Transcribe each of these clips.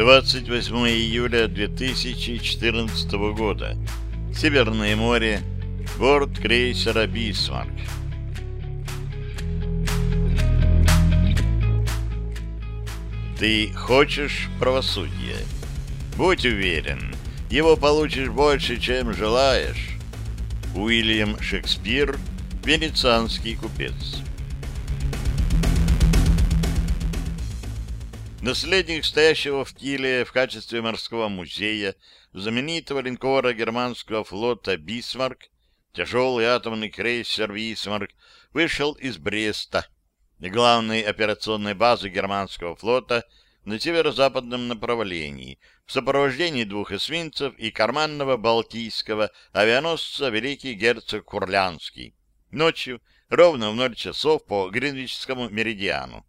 28 июля 2014 года. Северное море. Борт крейсера «Бисмарк». Ты хочешь правосудия? Будь уверен, его получишь больше, чем желаешь. Уильям Шекспир, венецианский купец. Наследник стоящего в Киле в качестве морского музея знаменитого линкора германского флота «Бисмарк», тяжелый атомный крейсер «Бисмарк», вышел из Бреста, главной операционной базы германского флота на северо-западном направлении, в сопровождении двух эсминцев и карманного балтийского авианосца «Великий герцог Курлянский», ночью ровно в ноль часов по Гринвичскому меридиану.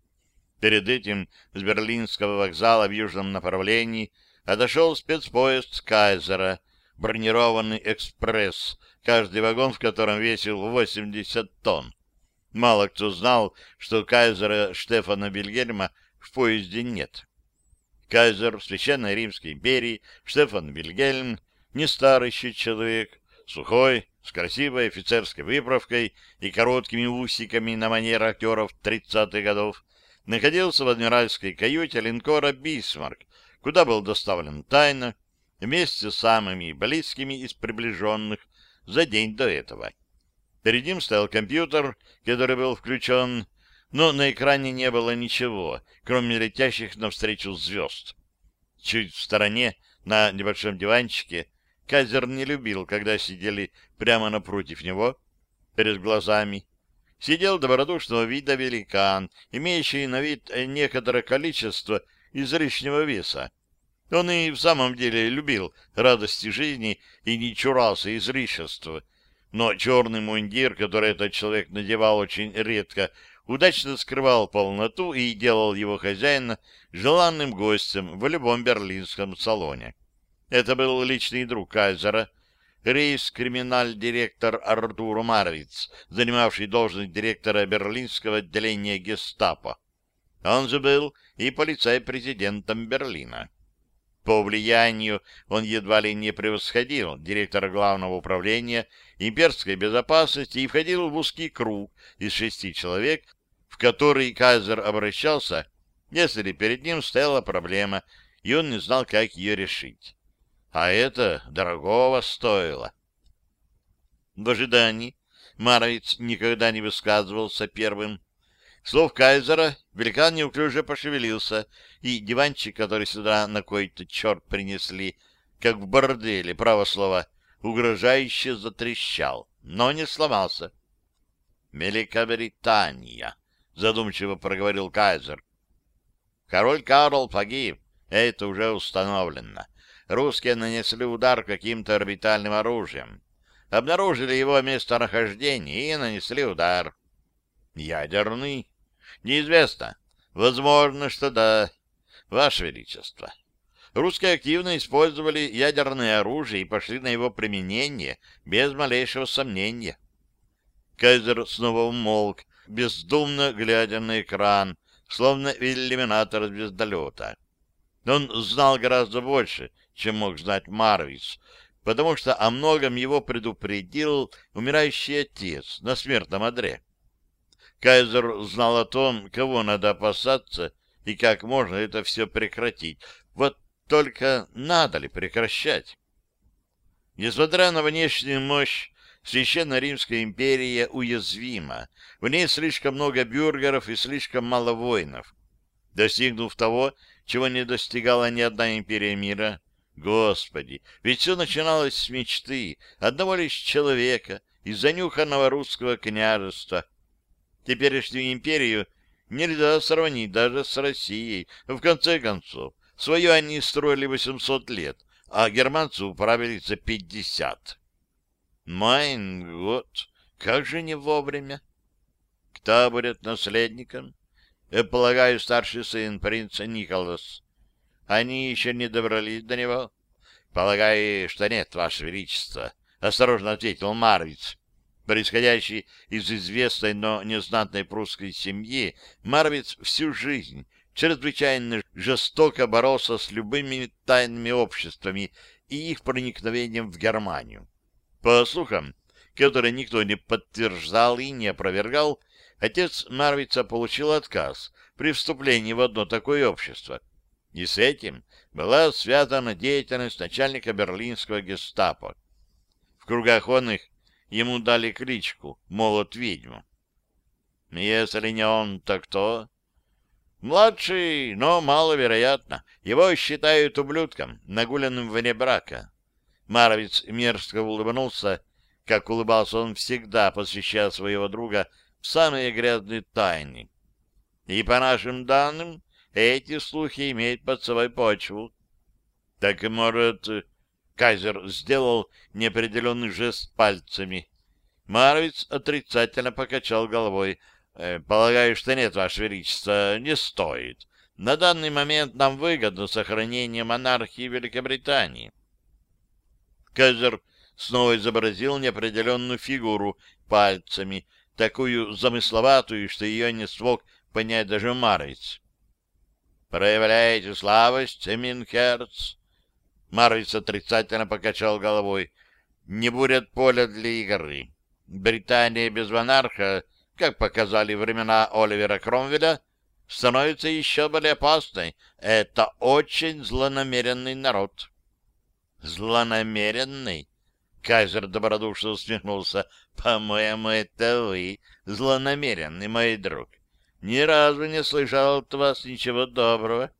Перед этим с Берлинского вокзала в южном направлении отошел спецпоезд Кайзера, бронированный экспресс, каждый вагон в котором весил 80 тонн. Мало кто знал, что Кайзера Штефана Вильгельма в поезде нет. Кайзер Священной Римской империи Штефан Вильгельм, не старый человек, сухой, с красивой офицерской выправкой и короткими усиками на манер актеров 30-х годов, находился в адмиральской каюте линкора «Бисмарк», куда был доставлен тайно вместе с самыми близкими из приближенных за день до этого. Перед ним стоял компьютер, который был включен, но на экране не было ничего, кроме летящих навстречу звезд. Чуть в стороне, на небольшом диванчике, Кайзер не любил, когда сидели прямо напротив него, перед глазами, сидел добродушного вида великан, имеющий на вид некоторое количество излишнего веса. Он и в самом деле любил радости жизни и не чурался излишества, но черный мундир, который этот человек надевал очень редко, удачно скрывал полноту и делал его хозяина желанным гостем в любом берлинском салоне. Это был личный друг Кайзера, рейс-криминаль-директор Артур Марвиц, занимавший должность директора берлинского отделения гестапо. Он же был и полицай-президентом Берлина. По влиянию он едва ли не превосходил директора главного управления имперской безопасности и входил в узкий круг из шести человек, в который Кайзер обращался, если перед ним стояла проблема, и он не знал, как ее решить а это дорогого стоило. В ожидании Маровиц никогда не высказывался первым. Слов Кайзера великан неуклюже пошевелился, и диванчик, который сюда на кой-то черт принесли, как в борделе, право слова, угрожающе затрещал, но не сломался. «Великобритания», — задумчиво проговорил Кайзер. «Король Карл погиб, это уже установлено русские нанесли удар каким-то орбитальным оружием. Обнаружили его местонахождение и нанесли удар. Ядерный? Неизвестно. Возможно, что да. Ваше Величество. Русские активно использовали ядерное оружие и пошли на его применение без малейшего сомнения. Кайзер снова умолк, бездумно глядя на экран, словно иллюминатор звездолета. Он знал гораздо больше, чем мог знать Марвис, потому что о многом его предупредил умирающий отец на смертном одре. Кайзер знал о том, кого надо опасаться и как можно это все прекратить. Вот только надо ли прекращать? Несмотря на внешнюю мощь, Священная Римская империя уязвима. В ней слишком много бюргеров и слишком мало воинов. Достигнув того, чего не достигала ни одна империя мира, Господи, ведь все начиналось с мечты одного лишь человека из занюханного русского княжества. Теперешнюю империю нельзя сравнить даже с Россией. В конце концов, свою они строили 800 лет, а германцы управили за 50. Майн год, как же не вовремя. Кто будет наследником? Я полагаю, старший сын принца Николас. Они еще не добрались до него? — Полагаю, что нет, Ваше Величество, — осторожно ответил Марвиц. Происходящий из известной, но незнатной прусской семьи, Марвиц всю жизнь чрезвычайно жестоко боролся с любыми тайными обществами и их проникновением в Германию. По слухам, которые никто не подтверждал и не опровергал, отец Марвица получил отказ при вступлении в одно такое общество. И с этим была связана деятельность начальника берлинского гестапо. В кругах он их ему дали кличку «Молот ведьму». Если не он, то кто? Младший, но маловероятно. Его считают ублюдком, нагуленным вне брака. Маровец мерзко улыбнулся, как улыбался он всегда, посвящая своего друга в самые грязные тайны. И по нашим данным, эти слухи имеют под собой почву. Так, может, Кайзер сделал неопределенный жест пальцами. Маровец отрицательно покачал головой. Э, полагаю, что нет, Ваше Величество, не стоит. На данный момент нам выгодно сохранение монархии Великобритании. Кайзер снова изобразил неопределенную фигуру пальцами, такую замысловатую, что ее не смог понять даже Марвиц. «Проявляете слабость, Эминхерц?» Марвиц отрицательно покачал головой. «Не будет поля для игры. Британия без монарха как показали времена Оливера Кромвеля, становится еще более опасной. Это очень злонамеренный народ. Злонамеренный? Кайзер добродушно усмехнулся. По-моему, это вы, злонамеренный мой друг. Ни разу не слышал от вас ничего доброго.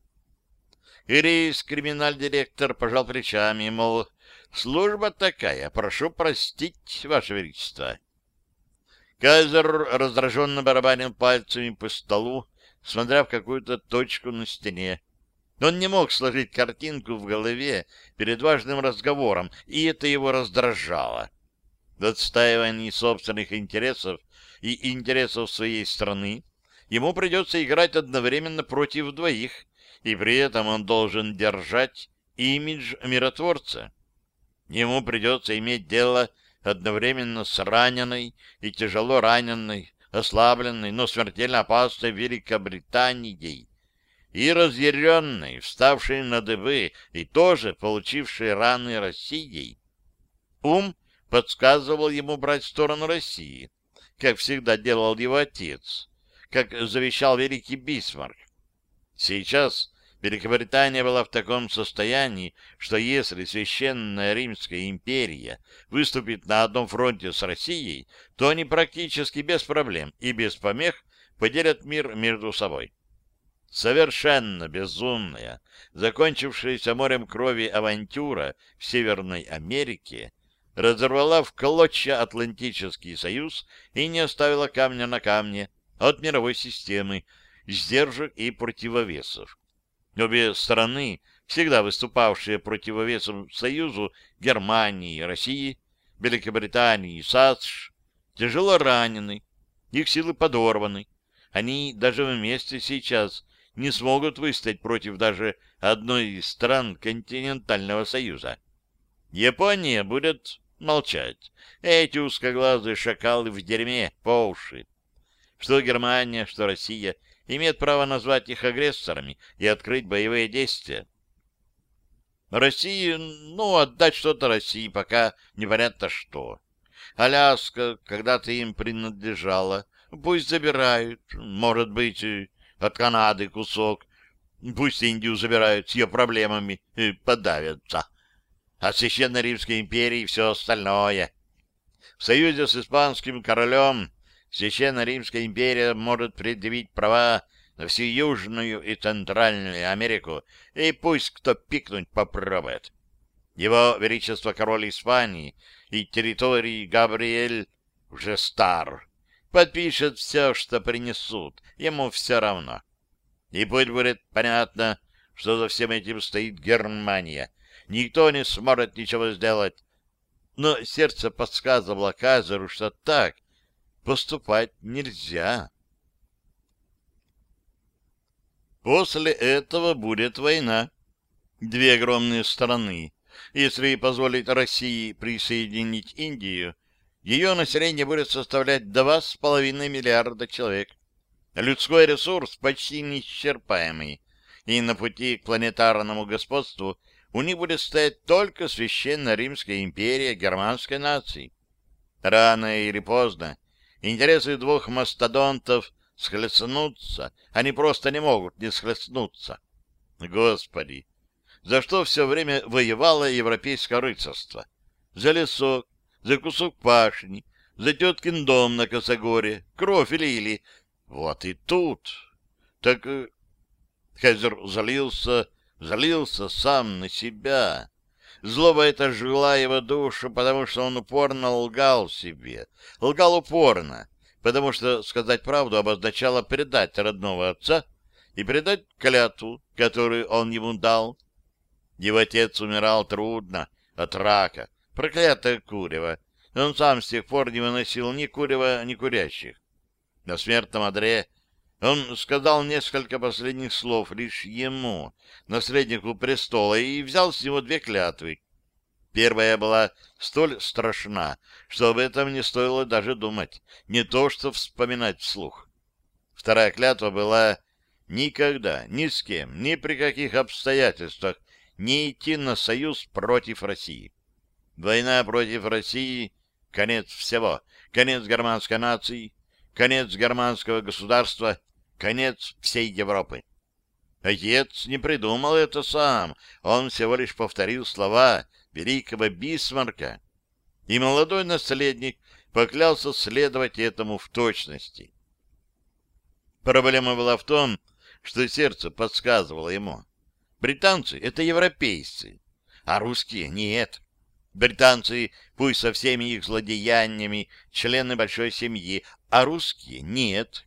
Ирис, криминаль-директор, пожал плечами, мол, служба такая, прошу простить, Ваше Величество. Кайзер раздраженно барабанил пальцами по столу, смотря в какую-то точку на стене. Он не мог сложить картинку в голове перед важным разговором, и это его раздражало. В отстаивании собственных интересов и интересов своей страны ему придется играть одновременно против двоих, и при этом он должен держать имидж миротворца. Ему придется иметь дело одновременно с раненой и тяжело раненой, ослабленной, но смертельно опасной Великобританией, и разъяренной, вставшей на дыбы и тоже получившей раны Россией. Ум подсказывал ему брать сторону России, как всегда делал его отец, как завещал великий Бисмарк. Сейчас Великобритания была в таком состоянии, что если Священная Римская империя выступит на одном фронте с Россией, то они практически без проблем и без помех поделят мир между собой. Совершенно безумная, закончившаяся морем крови авантюра в Северной Америке разорвала в клочья Атлантический союз и не оставила камня на камне от мировой системы, сдержек и противовесов. Обе стороны, всегда выступавшие противовесом Союзу Германии России, Великобритании и САСШ, тяжело ранены, их силы подорваны. Они даже вместе сейчас не смогут выстоять против даже одной из стран континентального союза. Япония будет молчать. Эти узкоглазые шакалы в дерьме по уши. Что Германия, что Россия — имеет право назвать их агрессорами и открыть боевые действия. России, ну, отдать что-то России, пока непонятно что. Аляска когда-то им принадлежала. Пусть забирают, может быть, от Канады кусок. Пусть Индию забирают с ее проблемами и подавятся. А Священной Римской империи все остальное. В союзе с испанским королем Священная Римская империя может предъявить права на всю Южную и Центральную Америку, и пусть кто пикнуть попробует. Его Величество Король Испании и территории Габриэль уже стар. Подпишет все, что принесут, ему все равно. И пусть будет понятно, что за всем этим стоит Германия. Никто не сможет ничего сделать. Но сердце подсказывало Казеру, что так поступать нельзя. После этого будет война. Две огромные страны. Если позволить России присоединить Индию, ее население будет составлять 2,5 миллиарда человек. Людской ресурс почти неисчерпаемый, и на пути к планетарному господству у них будет стоять только священная Римская империя германской нации. Рано или поздно интересы двух мастодонтов схлестнутся, они просто не могут не схлестнуться. Господи! За что все время воевало европейское рыцарство? За лесок, за кусок пашни, за теткин дом на Косогоре, кровь или. Вот и тут. Так э, Хезер залился, залился сам на себя. Злоба это жгла его душу, потому что он упорно лгал себе. Лгал упорно, потому что сказать правду обозначало предать родного отца и предать клятву, которую он ему дал. Его отец умирал трудно, от рака, проклятое курево. Он сам с тех пор не выносил ни курева, ни курящих. На смертном одре он сказал несколько последних слов лишь ему, наследнику престола, и взял с него две клятвы. Первая была столь страшна, что об этом не стоило даже думать, не то что вспоминать вслух. Вторая клятва была никогда, ни с кем, ни при каких обстоятельствах не идти на союз против России. Война против России — конец всего, конец германской нации, конец германского государства — конец всей Европы. Отец не придумал это сам, он всего лишь повторил слова великого Бисмарка, и молодой наследник поклялся следовать этому в точности. Проблема была в том, что сердце подсказывало ему. Британцы — это европейцы, а русские — нет. Британцы, пусть со всеми их злодеяниями, члены большой семьи, а русские — нет.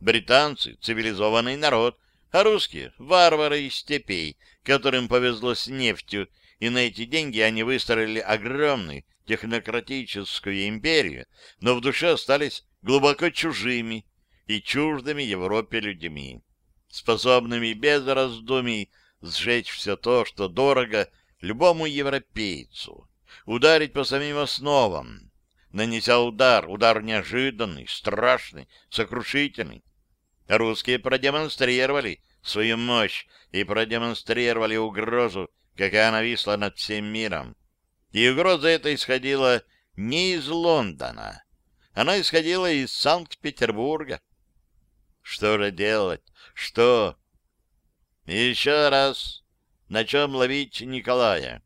Британцы — цивилизованный народ, а русские — варвары из степей, которым повезло с нефтью, и на эти деньги они выстроили огромную технократическую империю, но в душе остались глубоко чужими и чуждыми Европе людьми, способными без раздумий сжечь все то, что дорого любому европейцу, ударить по самим основам, нанеся удар, удар неожиданный, страшный, сокрушительный, Русские продемонстрировали свою мощь и продемонстрировали угрозу, какая нависла над всем миром. И угроза эта исходила не из Лондона. Она исходила из Санкт-Петербурга. Что же делать? Что? Еще раз. На чем ловить Николая?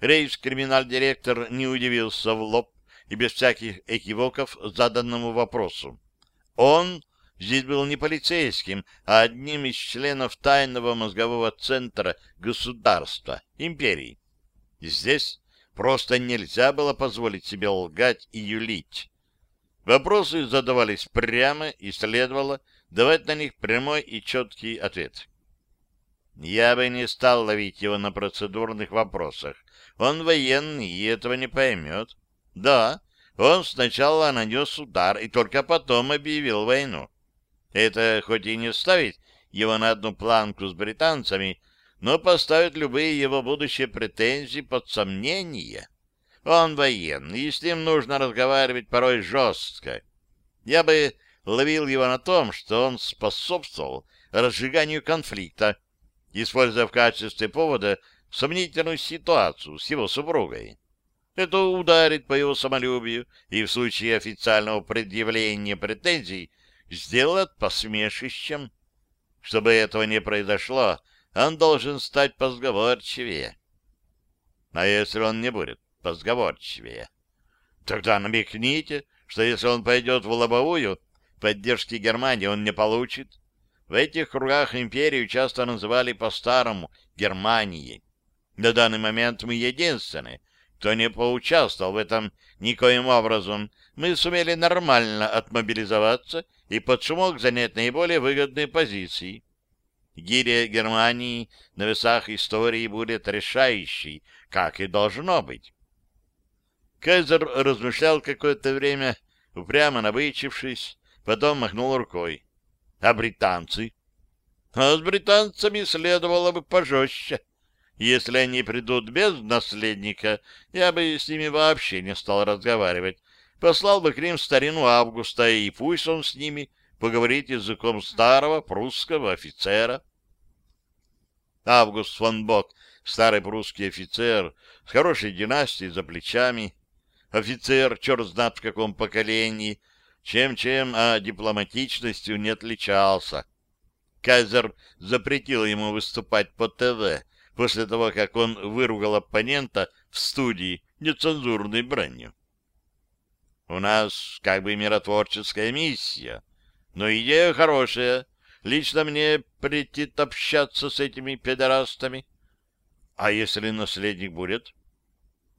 Рейс-криминал-директор не удивился в лоб и без всяких экивоков заданному вопросу. Он здесь был не полицейским, а одним из членов тайного мозгового центра государства, империи. И здесь просто нельзя было позволить себе лгать и юлить. Вопросы задавались прямо, и следовало давать на них прямой и четкий ответ. Я бы не стал ловить его на процедурных вопросах. Он военный и этого не поймет. Да, он сначала нанес удар и только потом объявил войну. Это хоть и не ставит его на одну планку с британцами, но поставит любые его будущие претензии под сомнение. Он военный, и с ним нужно разговаривать порой жестко. Я бы ловил его на том, что он способствовал разжиганию конфликта, используя в качестве повода сомнительную ситуацию с его супругой. Это ударит по его самолюбию, и в случае официального предъявления претензий сделает посмешищем. Чтобы этого не произошло, он должен стать позговорчивее. А если он не будет позговорчивее? Тогда намекните, что если он пойдет в лобовую, поддержки Германии он не получит. В этих кругах империю часто называли по-старому Германией. На данный момент мы единственные, кто не поучаствовал в этом никоим образом. Мы сумели нормально отмобилизоваться и под шумок занять наиболее выгодные позиции. Гиря Германии на весах истории будет решающей, как и должно быть. Кайзер размышлял какое-то время, упрямо набычившись, потом махнул рукой. А британцы? А с британцами следовало бы пожестче. Если они придут без наследника, я бы с ними вообще не стал разговаривать послал бы к ним старину Августа, и пусть он с ними поговорить языком старого прусского офицера. Август фон Бок, старый прусский офицер, с хорошей династией за плечами, офицер, черт знает в каком поколении, чем-чем, а дипломатичностью не отличался. Кайзер запретил ему выступать по ТВ после того, как он выругал оппонента в студии нецензурной бранью. У нас как бы миротворческая миссия, но идея хорошая. Лично мне претит общаться с этими педерастами. А если наследник будет?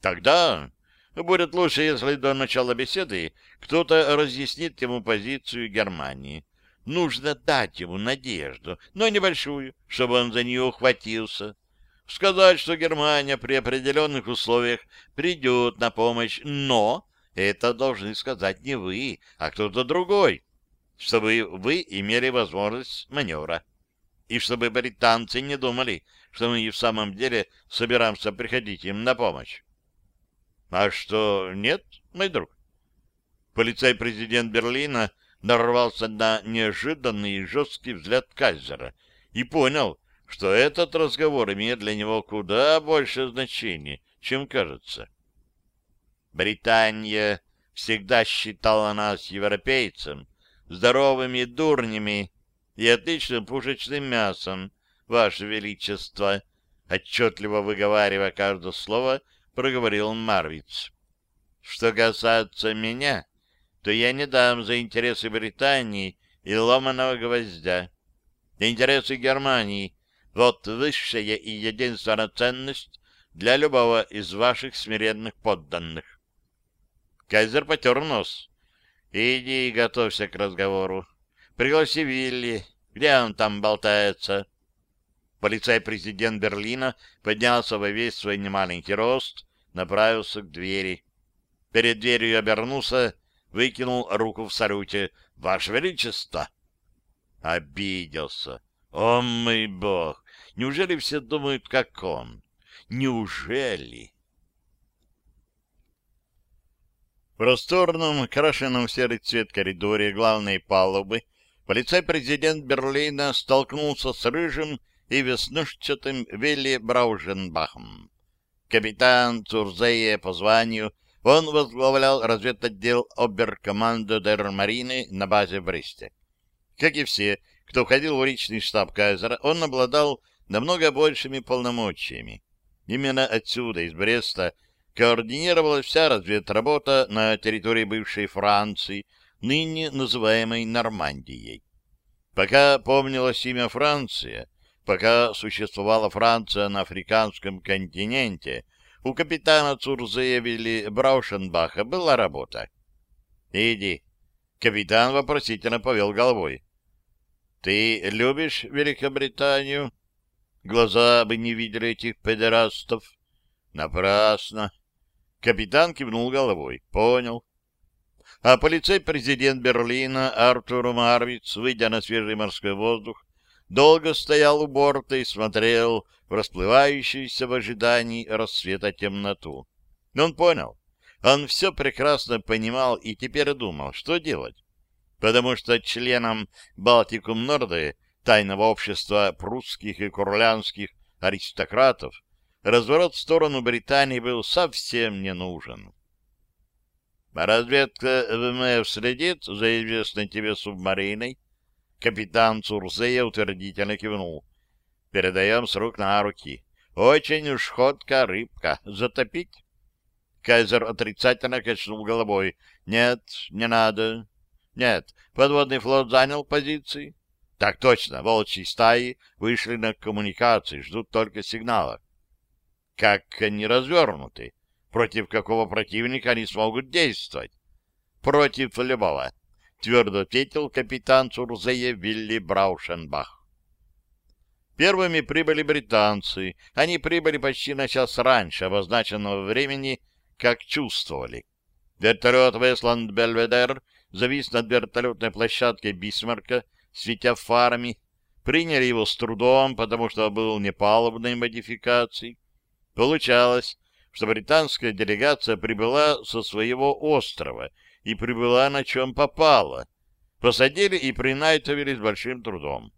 Тогда будет лучше, если до начала беседы кто-то разъяснит ему позицию Германии. Нужно дать ему надежду, но небольшую, чтобы он за нее ухватился. Сказать, что Германия при определенных условиях придет на помощь, но это должны сказать не вы, а кто-то другой, чтобы вы имели возможность маневра. И чтобы британцы не думали, что мы и в самом деле собираемся приходить им на помощь. А что, нет, мой друг? Полицей-президент Берлина нарвался на неожиданный и жесткий взгляд Кайзера и понял, что этот разговор имеет для него куда больше значения, чем кажется. Британия всегда считала нас европейцем здоровыми дурнями и отличным пушечным мясом, Ваше Величество, отчетливо выговаривая каждое слово, проговорил Марвиц. Что касается меня, то я не дам за интересы Британии и ломаного гвоздя. Интересы Германии — вот высшая и единственная ценность для любого из ваших смиренных подданных. Кайзер потер нос. «Иди и готовься к разговору. Пригласи Вилли. Где он там болтается?» Полицай-президент Берлина поднялся во весь свой немаленький рост, направился к двери. Перед дверью обернулся, выкинул руку в салюте. «Ваше Величество!» Обиделся. «О, мой бог! Неужели все думают, как он? Неужели?» В просторном, крашенном в серый цвет коридоре главной палубы полицай-президент Берлина столкнулся с рыжим и веснушчатым Вилли Брауженбахом. Капитан Цурзея по званию, он возглавлял разведотдел оберкоманду дер Марины на базе в Бресте. Как и все, кто входил в личный штаб Кайзера, он обладал намного большими полномочиями. Именно отсюда, из Бреста, координировалась вся разведработа на территории бывшей Франции, ныне называемой Нормандией. Пока помнилось имя Франция, пока существовала Франция на африканском континенте, у капитана Цурзея Браушенбаха была работа. «Иди». Капитан вопросительно повел головой. «Ты любишь Великобританию?» Глаза бы не видели этих педерастов. Напрасно. Капитан кивнул головой. Понял. А полицей-президент Берлина Артур Марвиц, выйдя на свежий морской воздух, долго стоял у борта и смотрел в расплывающуюся в ожидании рассвета темноту. Но он понял. Он все прекрасно понимал и теперь думал, что делать. Потому что членам Балтикум Норды, тайного общества прусских и курлянских аристократов, разворот в сторону Британии был совсем не нужен. Разведка ВМФ следит за известной тебе субмариной. Капитан Цурзея утвердительно кивнул. Передаем с рук на руки. Очень уж ходка рыбка. Затопить? Кайзер отрицательно качнул головой. Нет, не надо. Нет, подводный флот занял позиции. Так точно, волчьи стаи вышли на коммуникации, ждут только сигнала как они развернуты, против какого противника они смогут действовать. Против любого, твердо ответил капитан Цурзея Вилли Браушенбах. Первыми прибыли британцы. Они прибыли почти на час раньше обозначенного времени, как чувствовали. Вертолет Вестланд Бельведер завис над вертолетной площадкой Бисмарка, светя фарами. Приняли его с трудом, потому что был непалубной модификацией. Получалось, что британская делегация прибыла со своего острова и прибыла на чем попало, посадили и принайтовили с большим трудом.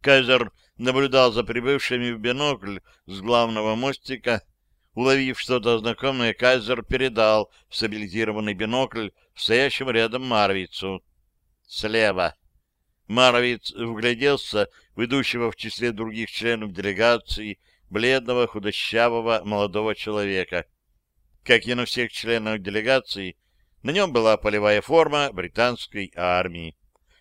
Кайзер наблюдал за прибывшими в бинокль с главного мостика. Уловив что-то знакомое, Кайзер передал стабилизированный бинокль стоящему рядом Марвицу. Слева. Марвиц вгляделся в идущего в числе других членов делегации бледного, худощавого молодого человека. Как и на всех членах делегации, на нем была полевая форма британской армии.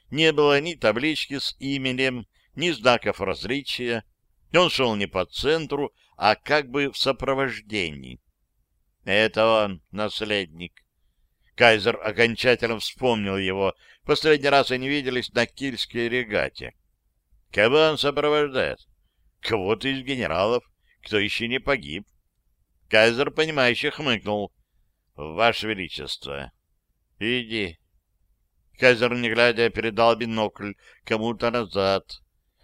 Не было ни таблички с именем, ни знаков различия. Он шел не по центру, а как бы в сопровождении. Это он, наследник. Кайзер окончательно вспомнил его. Последний раз они виделись на Кильской регате. Кого он сопровождает? Кого-то из генералов, кто еще не погиб. Кайзер, понимающе хмыкнул. — Ваше Величество. — Иди. Кайзер, не глядя, передал бинокль кому-то назад.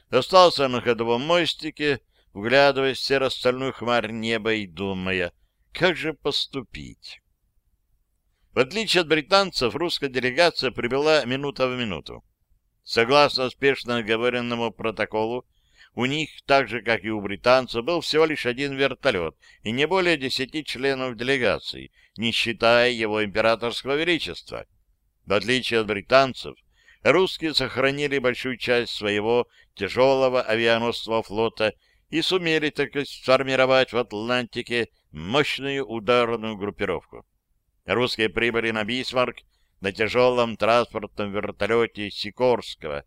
Остался на ходовом мостике, вглядываясь в серо-стальную хмарь неба и думая, как же поступить. В отличие от британцев, русская делегация прибыла минута в минуту. Согласно спешно оговоренному протоколу, у них, так же, как и у британцев, был всего лишь один вертолет и не более десяти членов делегации, не считая его императорского величества. В отличие от британцев, русские сохранили большую часть своего тяжелого авианосного флота и сумели так сформировать в Атлантике мощную ударную группировку. Русские прибыли на Бисмарк на тяжелом транспортном вертолете Сикорского,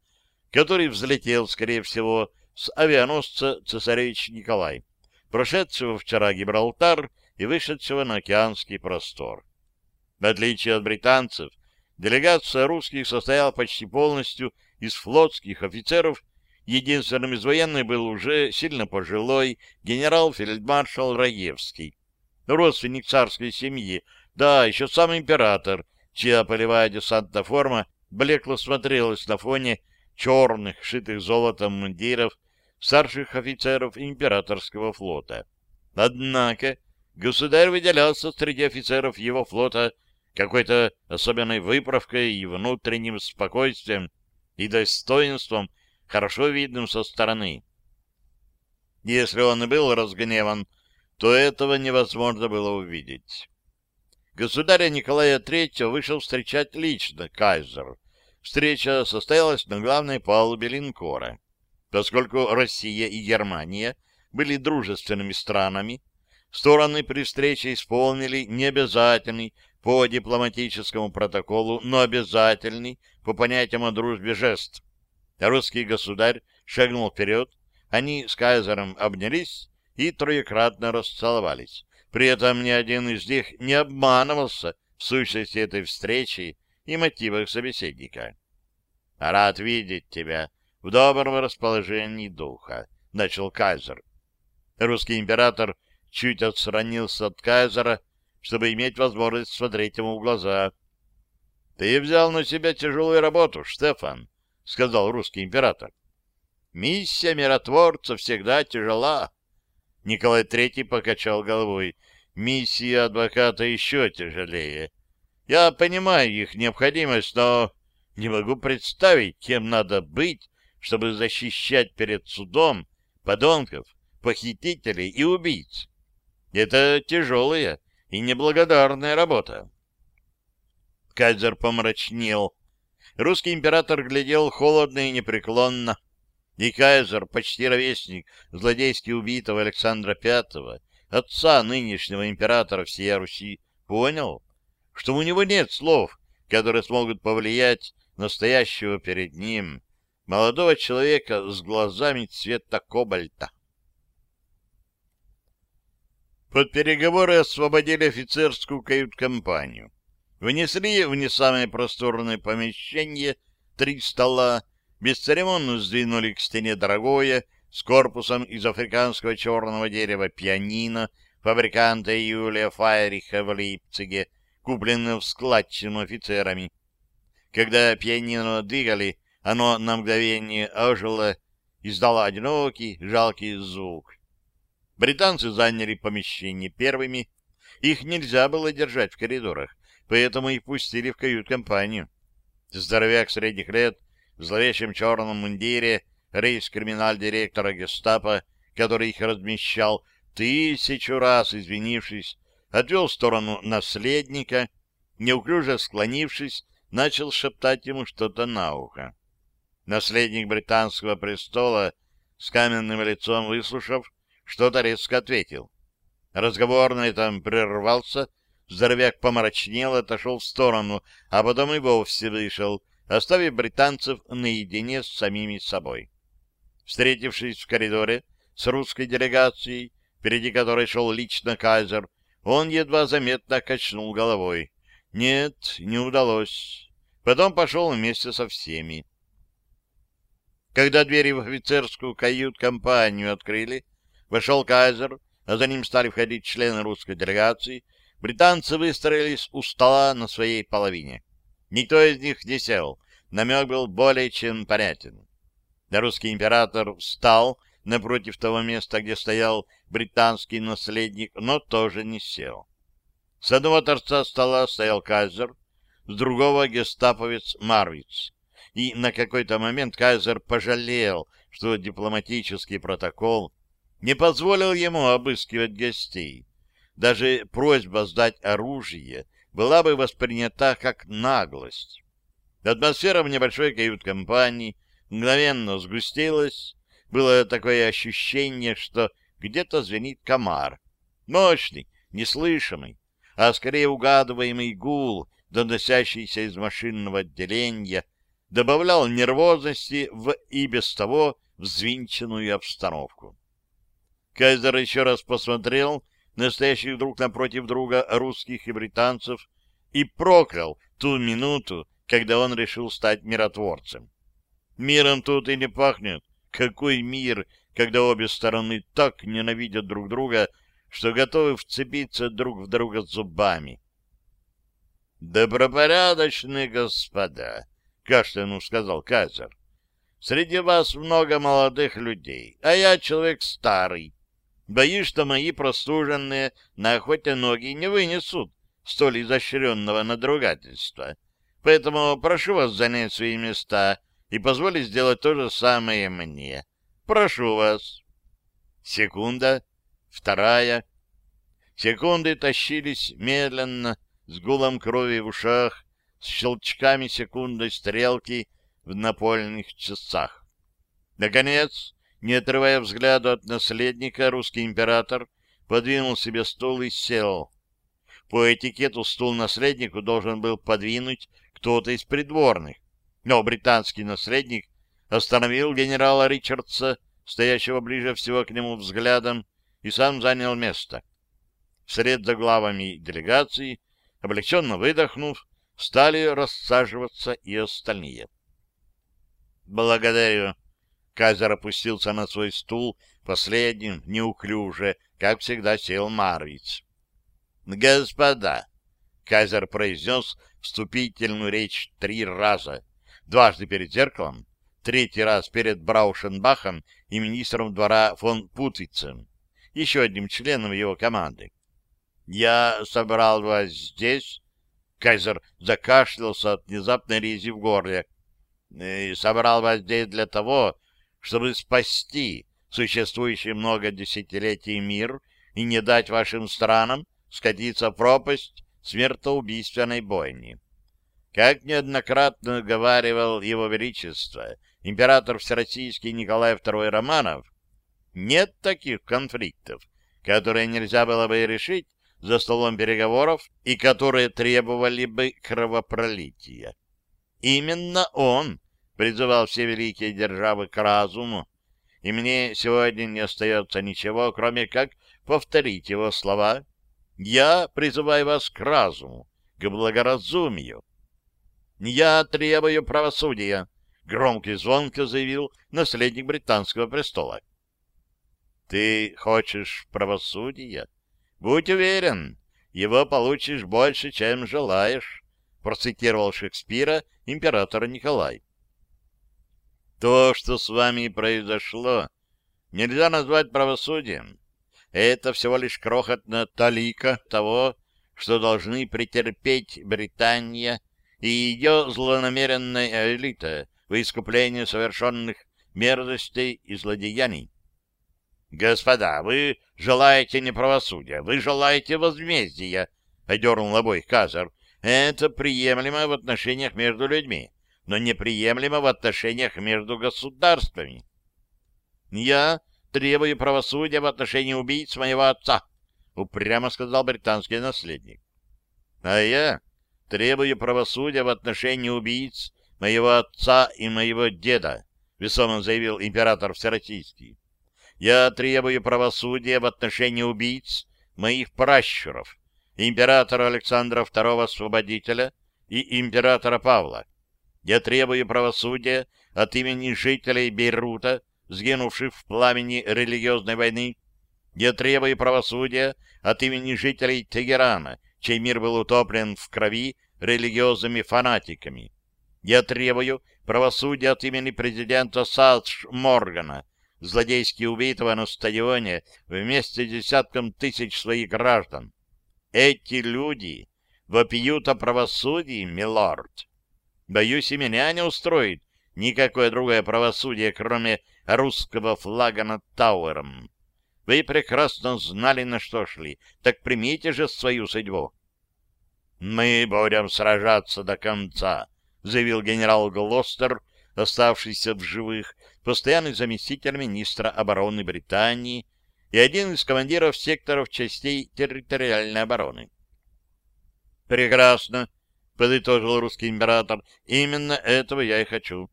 который взлетел, скорее всего, с авианосца «Цесаревич Николай», прошедшего вчера Гибралтар и вышедшего на океанский простор. В отличие от британцев, делегация русских состояла почти полностью из флотских офицеров, единственным из военных был уже сильно пожилой генерал-фельдмаршал Раевский, родственник царской семьи, да, еще сам император, чья полевая десантная форма блекло смотрелась на фоне черных, шитых золотом мундиров старших офицеров императорского флота. Однако государь выделялся среди офицеров его флота какой-то особенной выправкой и внутренним спокойствием и достоинством, хорошо видным со стороны. Если он и был разгневан, то этого невозможно было увидеть. Государя Николая III вышел встречать лично кайзер. Встреча состоялась на главной палубе линкора. Поскольку Россия и Германия были дружественными странами, стороны при встрече исполнили необязательный по дипломатическому протоколу, но обязательный по понятиям о дружбе жест. Русский государь шагнул вперед, они с кайзером обнялись и троекратно расцеловались. При этом ни один из них не обманывался в сущности этой встречи и мотивах собеседника. «Рад видеть тебя в добром расположении духа», — начал кайзер. Русский император чуть отстранился от кайзера, чтобы иметь возможность смотреть ему в глаза. — Ты взял на себя тяжелую работу, Штефан, — сказал русский император. — Миссия миротворца всегда тяжела. Николай Третий покачал головой. Миссия адвоката еще тяжелее. Я понимаю их необходимость, но не могу представить, кем надо быть, чтобы защищать перед судом подонков, похитителей и убийц. Это тяжелая и неблагодарная работа. Кайзер помрачнел. Русский император глядел холодно и непреклонно. И Кайзер, почти ровесник злодейски убитого Александра V, отца нынешнего императора всей Руси, понял, что у него нет слов, которые смогут повлиять на стоящего перед ним молодого человека с глазами цвета кобальта. Под переговоры освободили офицерскую кают-компанию. Внесли в не самое просторное помещение три стола, бесцеремонно сдвинули к стене дорогое, с корпусом из африканского черного дерева пианино фабриканта Юлия Файриха в Лейпциге, купленного в складчину офицерами. Когда пианино двигали, оно на мгновение ожило, издало одинокий, жалкий звук. Британцы заняли помещение первыми. Их нельзя было держать в коридорах, поэтому их пустили в кают-компанию. Здоровяк средних лет в зловещем черном мундире, рейс-криминаль-директора гестапо, который их размещал, тысячу раз извинившись, отвел в сторону наследника, неуклюже склонившись, начал шептать ему что-то на ухо. Наследник британского престола, с каменным лицом выслушав, что-то резко ответил. Разговор на этом прервался, здоровяк помрачнел, отошел в сторону, а потом и вовсе вышел, оставив британцев наедине с самими собой. Встретившись в коридоре с русской делегацией, впереди которой шел лично кайзер, он едва заметно качнул головой. Нет, не удалось. Потом пошел вместе со всеми. Когда двери в офицерскую кают-компанию открыли, вошел кайзер, а за ним стали входить члены русской делегации, британцы выстроились у стола на своей половине. Никто из них не сел, намек был более чем понятен. Русский император встал напротив того места, где стоял британский наследник, но тоже не сел. С одного торца стола стоял кайзер, с другого — гестаповец Марвиц. И на какой-то момент кайзер пожалел, что дипломатический протокол не позволил ему обыскивать гостей. Даже просьба сдать оружие была бы воспринята как наглость. Атмосфера в небольшой кают-компании мгновенно сгустилась. Было такое ощущение, что где-то звенит комар. Мощный, неслышимый, а скорее угадываемый гул, доносящийся из машинного отделения, добавлял нервозности в и без того взвинченную обстановку. Кайзер еще раз посмотрел на стоящих друг напротив друга русских и британцев и проклял ту минуту, когда он решил стать миротворцем. Миром тут и не пахнет. Какой мир, когда обе стороны так ненавидят друг друга, что готовы вцепиться друг в друга зубами. «Добропорядочные господа», — кашлянув сказал Казер, — «среди вас много молодых людей, а я человек старый, Боюсь, что мои простуженные на охоте ноги не вынесут столь изощренного надругательства. Поэтому прошу вас занять свои места и позволить сделать то же самое мне. Прошу вас. Секунда, вторая. Секунды тащились медленно, с гулом крови в ушах, с щелчками секунды стрелки в напольных часах. Наконец, не отрывая взгляда от наследника, русский император подвинул себе стул и сел. По этикету стул наследнику должен был подвинуть кто-то из придворных, но британский наследник остановил генерала Ричардса, стоящего ближе всего к нему взглядом, и сам занял место. Вслед за главами делегации, облегченно выдохнув, стали рассаживаться и остальные. «Благодарю», Казер опустился на свой стул, последним, неуклюже, как всегда сел Марвиц. «Господа!» — Казер произнес вступительную речь три раза. Дважды перед зеркалом, третий раз перед Браушенбахом и министром двора фон Путвицем, еще одним членом его команды. «Я собрал вас здесь...» Кайзер закашлялся от внезапной рези в горле. «И собрал вас здесь для того, чтобы спасти существующий много десятилетий мир и не дать вашим странам скатиться в пропасть смертоубийственной бойни. Как неоднократно говаривал Его Величество, император Всероссийский Николай II Романов, нет таких конфликтов, которые нельзя было бы решить за столом переговоров и которые требовали бы кровопролития. Именно он призывал все великие державы к разуму, и мне сегодня не остается ничего, кроме как повторить его слова. Я призываю вас к разуму, к благоразумию. Я требую правосудия, — громко и звонко заявил наследник британского престола. Ты хочешь правосудия? Будь уверен, его получишь больше, чем желаешь, — процитировал Шекспира император Николай. То, что с вами произошло, нельзя назвать правосудием. Это всего лишь крохотная талика того, что должны претерпеть Британия и ее злонамеренная элита во искупление совершенных мерзостей и злодеяний. «Господа, вы желаете не правосудия, вы желаете возмездия», — одернул обоих Казар. «Это приемлемо в отношениях между людьми, но неприемлемо в отношениях между государствами». «Я требую правосудия в отношении убийц моего отца», — упрямо сказал британский наследник. «А я требую правосудия в отношении убийц моего отца и моего деда», — весомо заявил император Всероссийский. «Я требую правосудия в отношении убийц моих пращуров, императора Александра II Освободителя и императора Павла. Я требую правосудия от имени жителей Бейрута, сгинувших в пламени религиозной войны. Я требую правосудия от имени жителей Тегерана, чей мир был утоплен в крови религиозными фанатиками. Я требую правосудия от имени президента Садж Моргана, злодейски убитого на стадионе вместе с десятком тысяч своих граждан. Эти люди вопиют о правосудии, милорд. Боюсь, и меня не устроит никакое другое правосудие, кроме русского флага над Тауэром. Вы прекрасно знали, на что шли, так примите же свою судьбу. — Мы будем сражаться до конца, — заявил генерал Глостер, оставшийся в живых, постоянный заместитель министра обороны Британии и один из командиров секторов частей территориальной обороны. «Прекрасно», — подытожил русский император, — «именно этого я и хочу.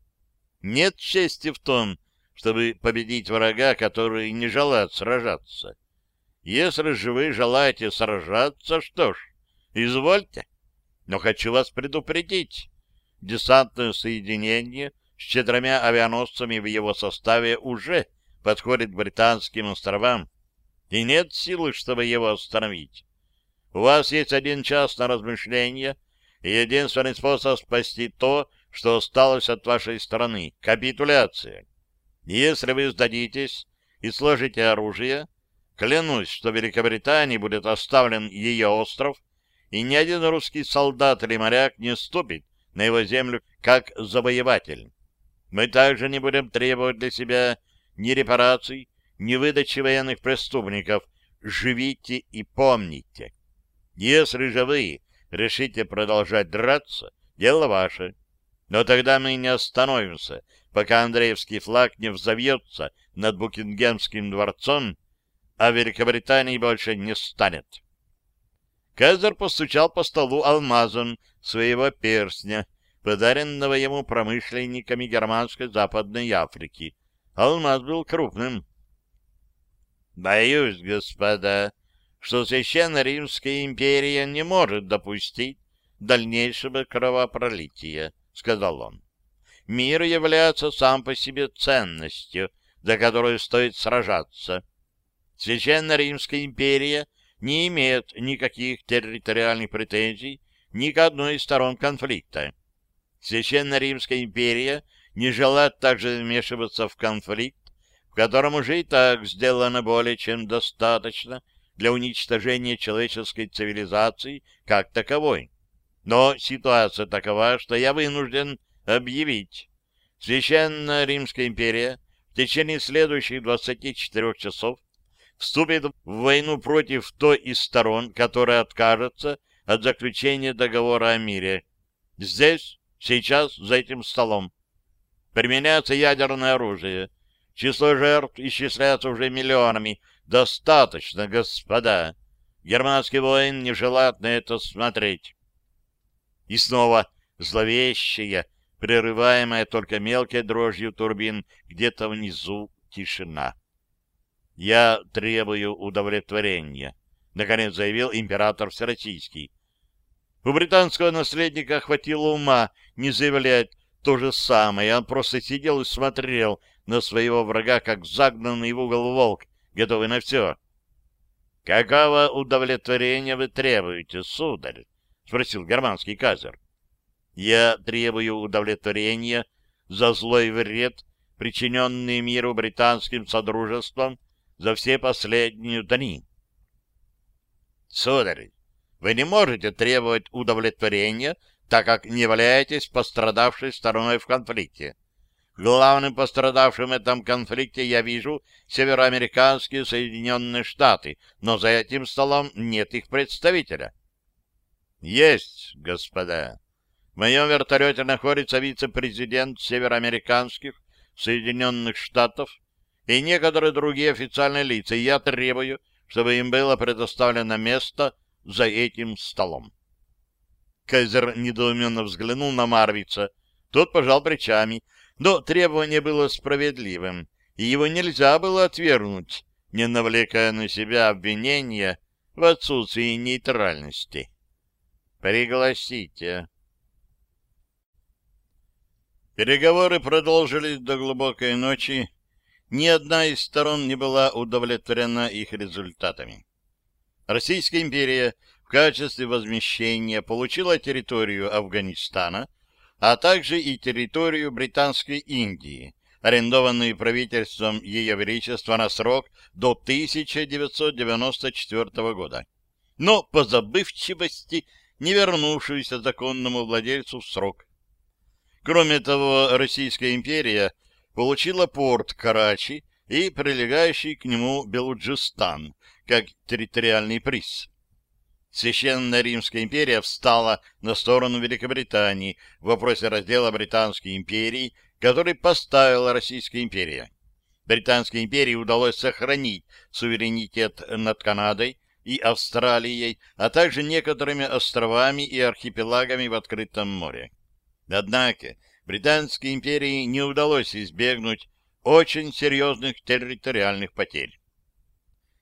Нет чести в том, чтобы победить врага, который не желает сражаться. Если же вы желаете сражаться, что ж, извольте. Но хочу вас предупредить. Десантное соединение с четырьмя авианосцами в его составе уже подходит к британским островам, и нет силы, чтобы его остановить. У вас есть один час на размышление, и единственный способ спасти то, что осталось от вашей страны — капитуляция. Если вы сдадитесь и сложите оружие, клянусь, что Великобритании будет оставлен ее остров, и ни один русский солдат или моряк не ступит на его землю как завоеватель. Мы также не будем требовать для себя ни репараций, ни выдачи военных преступников. Живите и помните. Если же вы решите продолжать драться, дело ваше. Но тогда мы не остановимся, пока Андреевский флаг не взовьется над Букингемским дворцом, а Великобритании больше не станет. Казар постучал по столу алмазом своего перстня, подаренного ему промышленниками германской Западной Африки. Алмаз был крупным. «Боюсь, господа, что Священная Римская империя не может допустить дальнейшего кровопролития», — сказал он. «Мир является сам по себе ценностью, за которую стоит сражаться. Священная Римская империя не имеет никаких территориальных претензий ни к одной из сторон конфликта. Священная Римская империя не желает также вмешиваться в конфликт, в котором уже и так сделано более чем достаточно для уничтожения человеческой цивилизации как таковой. Но ситуация такова, что я вынужден объявить. Священная Римская империя в течение следующих 24 часов вступит в войну против той из сторон, которая откажется от заключения договора о мире. Здесь, сейчас, за этим столом. Применяется ядерное оружие. Число жертв исчисляется уже миллионами. Достаточно, господа. Германский воин не желает на это смотреть. И снова зловещая, прерываемая только мелкой дрожью турбин, где-то внизу тишина. «Я требую удовлетворения», — наконец заявил император Всероссийский. У британского наследника хватило ума не заявлять то же самое, он просто сидел и смотрел на своего врага, как загнанный в угол волк, готовый на все. — Какого удовлетворения вы требуете, сударь? спросил германский казер. Я требую удовлетворения за злой вред, причиненный миру британским содружеством за все последние дни. Сударь, вы не можете требовать удовлетворения так как не являетесь пострадавшей стороной в конфликте. Главным пострадавшим в этом конфликте я вижу североамериканские Соединенные Штаты, но за этим столом нет их представителя. Есть, господа. Моем вертолете находится вице-президент североамериканских Соединенных Штатов и некоторые другие официальные лица, и я требую, чтобы им было предоставлено место за этим столом. Кайзер недоуменно взглянул на Марвица. Тот пожал плечами, но требование было справедливым, и его нельзя было отвергнуть, не навлекая на себя обвинения в отсутствии нейтральности. «Пригласите». Переговоры продолжились до глубокой ночи. Ни одна из сторон не была удовлетворена их результатами. Российская империя в качестве возмещения получила территорию Афганистана, а также и территорию Британской Индии, арендованную правительством Ее Величества на срок до 1994 года, но по забывчивости не вернувшуюся законному владельцу в срок. Кроме того, Российская империя получила порт Карачи и прилегающий к нему Белуджистан как территориальный приз. Священная Римская империя встала на сторону Великобритании в вопросе раздела Британской империи, который поставила Российская империя. Британской империи удалось сохранить суверенитет над Канадой и Австралией, а также некоторыми островами и архипелагами в открытом море. Однако Британской империи не удалось избегнуть очень серьезных территориальных потерь.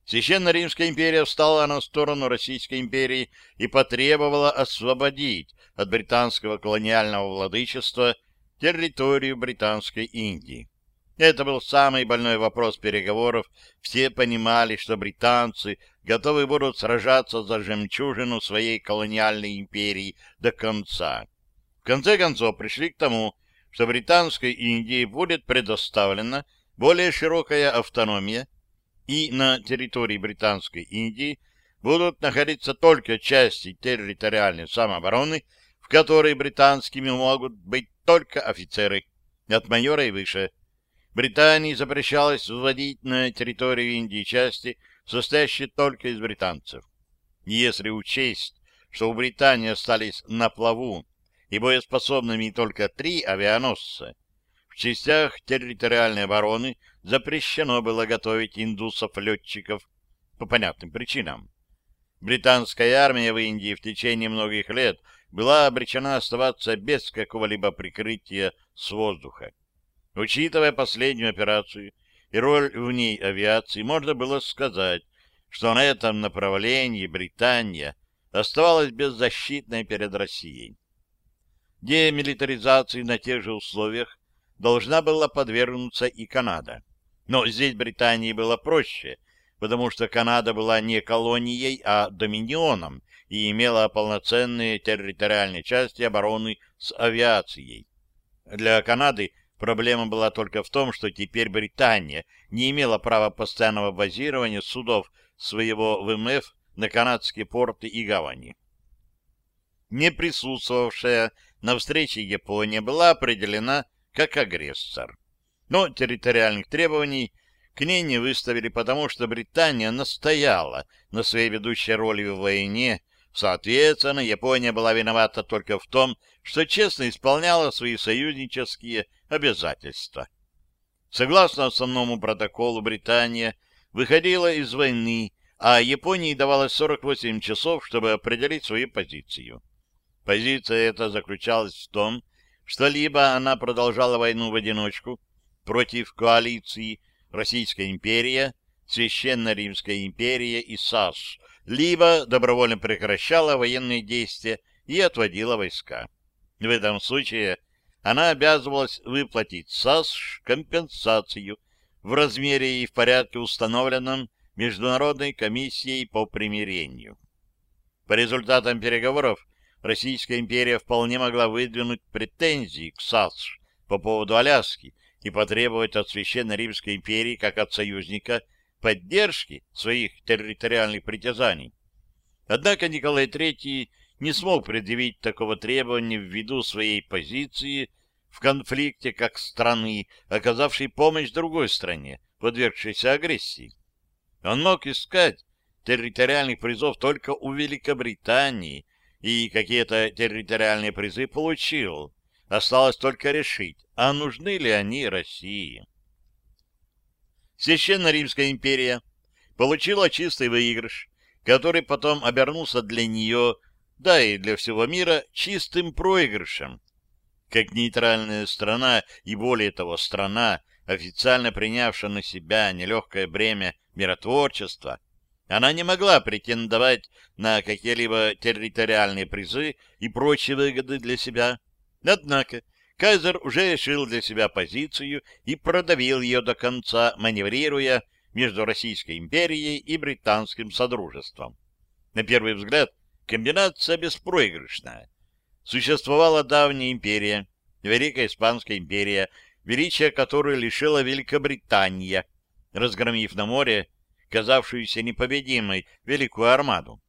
Священная Римская империя встала на сторону Российской империи и потребовала освободить от британского колониального владычества территорию Британской Индии. Это был самый больной вопрос переговоров. Все понимали, что британцы готовы будут сражаться за жемчужину своей колониальной империи до конца. Конце концов пришли к тому, что Британской Индии будет предоставлена более широкая автономия, и на территории Британской Индии будут находиться только части территориальной самообороны, в которой британскими могут быть только офицеры, от майора и выше. Британии запрещалось вводить на территорию Индии части, состоящие только из британцев. Если учесть, что у Британии остались на плаву и боеспособными только три авианосца, в частях территориальной обороны запрещено было готовить индусов-летчиков по понятным причинам. Британская армия в Индии в течение многих лет была обречена оставаться без какого-либо прикрытия с воздуха. Учитывая последнюю операцию и роль в ней авиации, можно было сказать, что на этом направлении Британия оставалась беззащитной перед Россией. Демилитаризации на тех же условиях должна была подвергнуться и Канада. Но здесь Британии было проще, потому что Канада была не колонией, а доминионом и имела полноценные территориальные части обороны с авиацией. Для Канады проблема была только в том, что теперь Британия не имела права постоянного базирования судов своего ВМФ на канадские порты и гавани. Не присутствовавшая на встрече Япония была определена как агрессор но территориальных требований к ней не выставили, потому что Британия настояла на своей ведущей роли в войне, соответственно, Япония была виновата только в том, что честно исполняла свои союзнические обязательства. Согласно основному протоколу, Британия выходила из войны, а Японии давалось 48 часов, чтобы определить свою позицию. Позиция эта заключалась в том, что либо она продолжала войну в одиночку, против коалиции Российская империя, Священная Римская империя и САС, либо добровольно прекращала военные действия и отводила войска. В этом случае она обязывалась выплатить САС компенсацию в размере и в порядке установленном Международной комиссией по примирению. По результатам переговоров Российская империя вполне могла выдвинуть претензии к САС по поводу Аляски и потребовать от Священной Римской империи, как от союзника, поддержки своих территориальных притязаний. Однако Николай III не смог предъявить такого требования ввиду своей позиции в конфликте как страны, оказавшей помощь другой стране, подвергшейся агрессии. Он мог искать территориальных призов только у Великобритании, и какие-то территориальные призы получил. Осталось только решить, а нужны ли они России. Священная Римская империя получила чистый выигрыш, который потом обернулся для нее, да и для всего мира, чистым проигрышем. Как нейтральная страна и более того страна, официально принявшая на себя нелегкое бремя миротворчества, она не могла претендовать на какие-либо территориальные призы и прочие выгоды для себя. Однако Кайзер уже решил для себя позицию и продавил ее до конца, маневрируя между Российской империей и Британским Содружеством. На первый взгляд, комбинация беспроигрышная. Существовала давняя империя, Великая Испанская империя, величия которой лишила Великобритания, разгромив на море казавшуюся непобедимой Великую Армаду.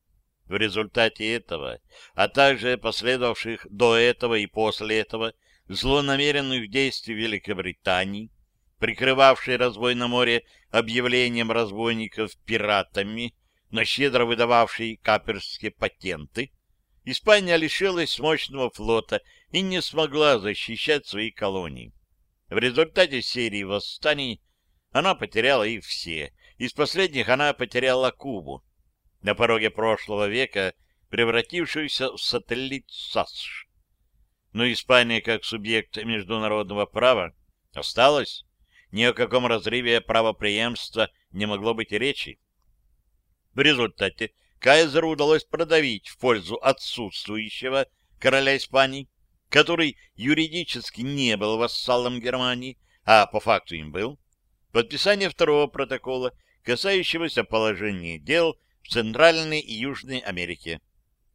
В результате этого, а также последовавших до этого и после этого злонамеренных действий Великобритании, прикрывавшей разбой на море объявлением разбойников пиратами, но щедро выдававшей каперские патенты, Испания лишилась мощного флота и не смогла защищать свои колонии. В результате серии восстаний она потеряла их все. Из последних она потеряла Кубу, на пороге прошлого века превратившуюся в сателлит САСШ. Но Испания как субъект международного права осталась. Ни о каком разрыве правопреемства не могло быть и речи. В результате Кайзеру удалось продавить в пользу отсутствующего короля Испании, который юридически не был вассалом Германии, а по факту им был, подписание второго протокола, касающегося положения дел в Центральной и Южной Америке.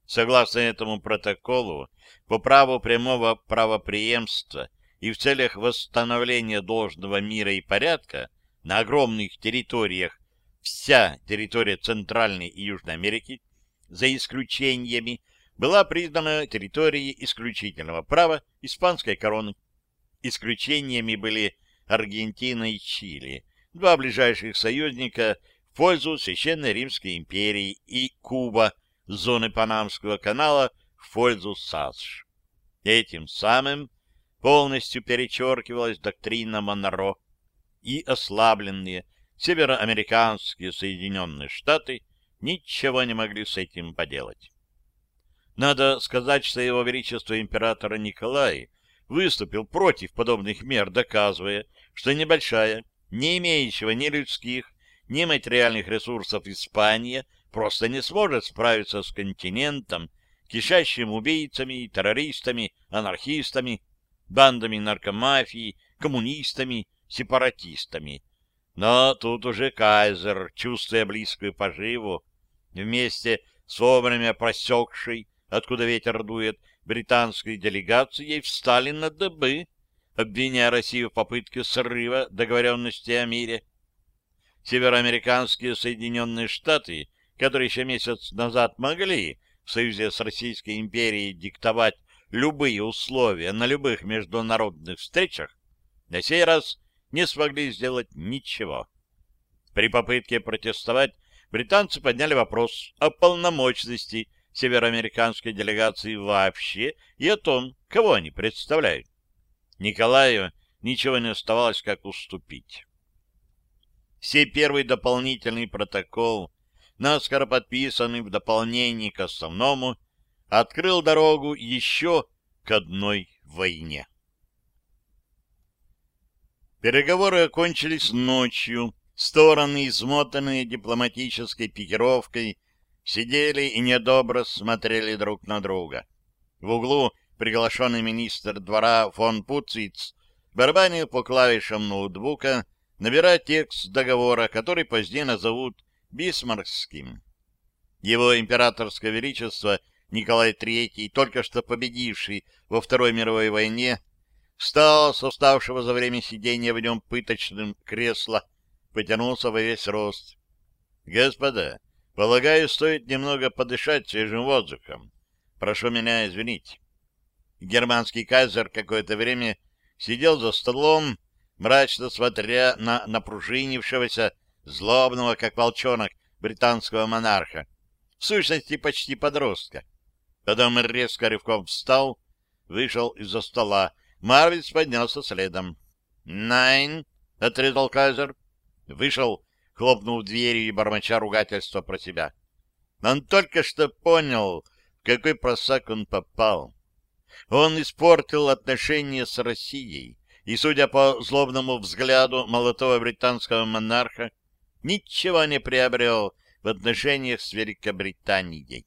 Согласно этому протоколу, по праву прямого правопреемства и в целях восстановления должного мира и порядка на огромных территориях вся территория Центральной и Южной Америки, за исключениями, была признана территорией исключительного права испанской короны. Исключениями были Аргентина и Чили, два ближайших союзника в пользу Священной Римской империи и Куба, зоны Панамского канала в пользу САСШ. Этим самым полностью перечеркивалась доктрина Монро, и ослабленные североамериканские Соединенные Штаты ничего не могли с этим поделать. Надо сказать, что его величество императора Николай выступил против подобных мер, доказывая, что небольшая, не имеющего ни людских, ни материальных ресурсов Испания просто не сможет справиться с континентом, кишащим убийцами, террористами, анархистами, бандами наркомафии, коммунистами, сепаратистами. Но тут уже кайзер, чувствуя близкую поживу, вместе с вовремя просекшей, откуда ветер дует, британской делегацией встали на дыбы, обвиняя Россию в попытке срыва договоренности о мире. Североамериканские Соединенные Штаты, которые еще месяц назад могли в союзе с Российской империей диктовать любые условия на любых международных встречах, на сей раз не смогли сделать ничего. При попытке протестовать британцы подняли вопрос о полномочности североамериканской делегации вообще и о том, кого они представляют. Николаю ничего не оставалось, как уступить. Сей первый дополнительный протокол, наскоро подписанный в дополнении к основному, открыл дорогу еще к одной войне. Переговоры окончились ночью. Стороны, измотанные дипломатической пикировкой, сидели и недобро смотрели друг на друга. В углу приглашенный министр двора фон Пуциц барабанил по клавишам ноутбука, набирая текст договора, который позднее назовут Бисмаркским. Его императорское величество Николай III, только что победивший во Второй мировой войне, встал с уставшего за время сидения в нем пыточным кресла, потянулся во весь рост. — Господа, полагаю, стоит немного подышать свежим воздухом. Прошу меня извинить. Германский кайзер какое-то время сидел за столом, мрачно смотря на напружинившегося, злобного, как волчонок, британского монарха, в сущности почти подростка. Потом резко рывком встал, вышел из-за стола. Марвиц поднялся следом. «Найн!» — отрезал кайзер. Вышел, хлопнув дверью и бормоча ругательства про себя. Он только что понял, в какой просак он попал. Он испортил отношения с Россией, и, судя по злобному взгляду молодого британского монарха, ничего не приобрел в отношениях с Великобританией.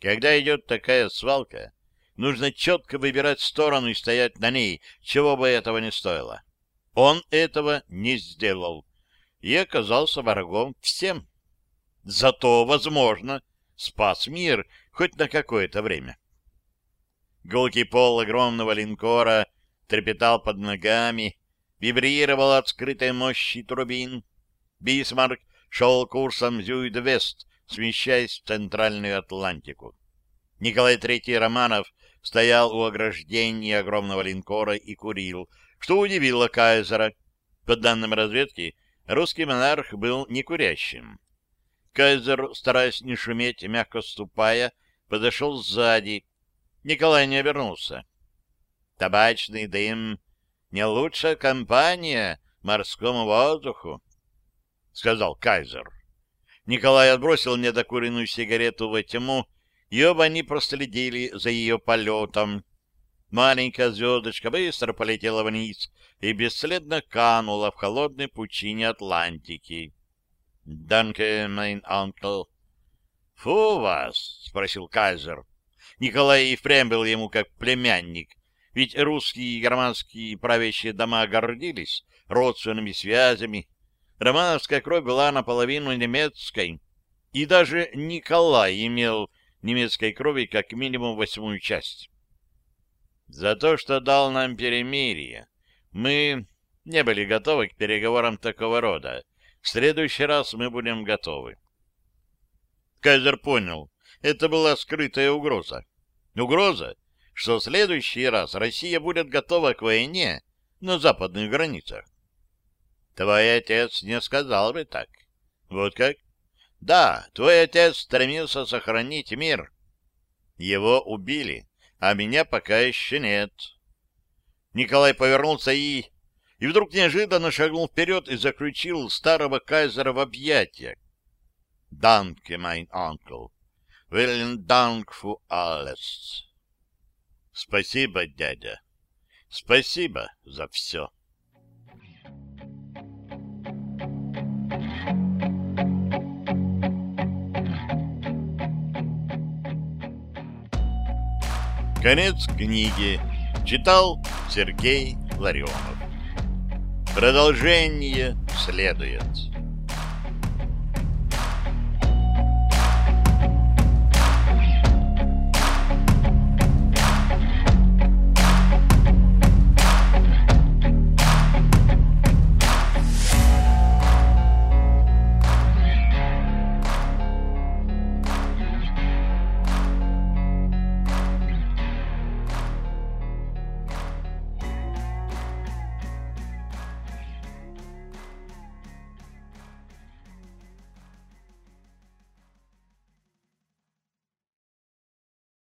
Когда идет такая свалка, нужно четко выбирать сторону и стоять на ней, чего бы этого не стоило. Он этого не сделал и оказался врагом всем. Зато, возможно, спас мир хоть на какое-то время. Гулкий пол огромного линкора трепетал под ногами, вибрировал от скрытой мощи турбин. Бисмарк шел курсом Зюид-Вест, смещаясь в Центральную Атлантику. Николай III Романов стоял у ограждения огромного линкора и курил, что удивило кайзера. По данным разведки, русский монарх был некурящим. Кайзер, стараясь не шуметь, мягко ступая, подошел сзади. Николай не обернулся. Табачный дым — не лучшая компания морскому воздуху, — сказал Кайзер. Николай отбросил недокуренную сигарету во тьму, и оба они проследили за ее полетом. Маленькая звездочка быстро полетела вниз и бесследно канула в холодной пучине Атлантики. «Danke, mein Onkel!» «Für was!» — спросил Кайзер. Николай и впрямь был ему как племянник, ведь русские и германские правящие дома гордились родственными связями. Романовская кровь была наполовину немецкой, и даже Николай имел немецкой крови как минимум восьмую часть. За то, что дал нам перемирие, мы не были готовы к переговорам такого рода. В следующий раз мы будем готовы. Кайзер понял, это была скрытая угроза. Угроза, что в следующий раз Россия будет готова к войне на западных границах. Твой отец не сказал бы так. Вот как? Да, твой отец стремился сохранить мир. Его убили, а меня пока еще нет. Николай повернулся и... И вдруг неожиданно шагнул вперед и заключил старого кайзера в объятия. «Данке, майн анкл! Виллен данк фу alles!» «Спасибо, дядя! Спасибо за все!» Конец книги. Читал Сергей Ларионов. Продолжение следует.